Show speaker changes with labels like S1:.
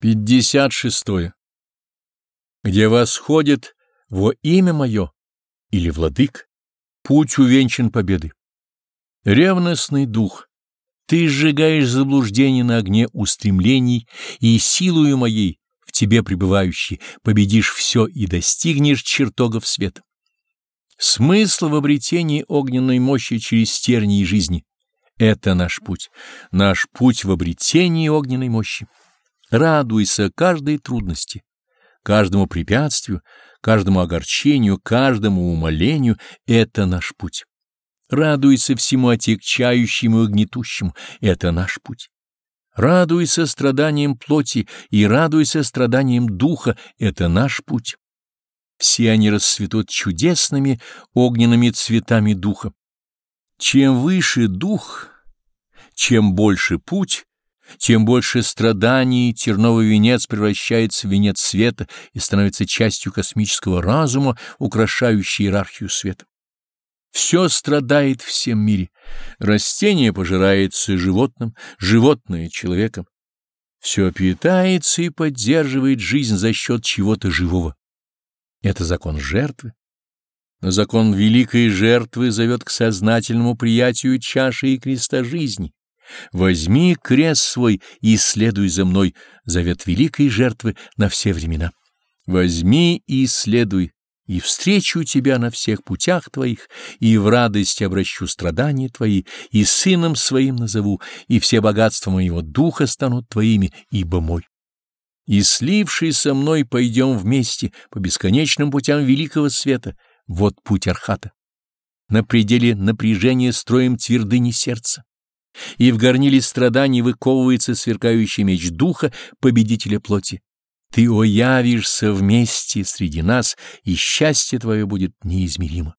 S1: 56. Где восходит во имя мое или владык, путь увенчан победы. Ревностный дух, ты сжигаешь заблуждение на огне устремлений и силою моей, в тебе пребывающей, победишь все и достигнешь чертогов света. Смысл в обретении огненной мощи через тернии жизни — это наш путь, наш путь в обретении огненной мощи. Радуйся каждой трудности, каждому препятствию, каждому огорчению, каждому умолению — это наш путь. Радуйся всему отягчающему и гнетущему — это наш путь. Радуйся страданиям плоти и радуйся страданиям духа — это наш путь. Все они расцветут чудесными огненными цветами духа. Чем выше дух, чем больше путь, тем больше страданий терновый венец превращается в венец света и становится частью космического разума, украшающей иерархию света. Все страдает в всем мире. Растение пожирается животным, животное — человеком. Все питается и поддерживает жизнь за счет чего-то живого. Это закон жертвы. Но закон великой жертвы зовет к сознательному приятию чаши и креста жизни. Возьми крест свой и следуй за мной, завет великой жертвы на все времена. Возьми и следуй, и встречу тебя на всех путях твоих, и в радость обращу страдания твои, и сыном своим назову, и все богатства моего духа станут твоими, ибо мой. И слившись со мной пойдем вместе по бесконечным путям великого света, вот путь Архата. На пределе напряжения строим твердыни сердца и в горниле страданий выковывается сверкающий меч духа победителя плоти. Ты оявишься вместе среди нас, и счастье твое будет неизмеримо.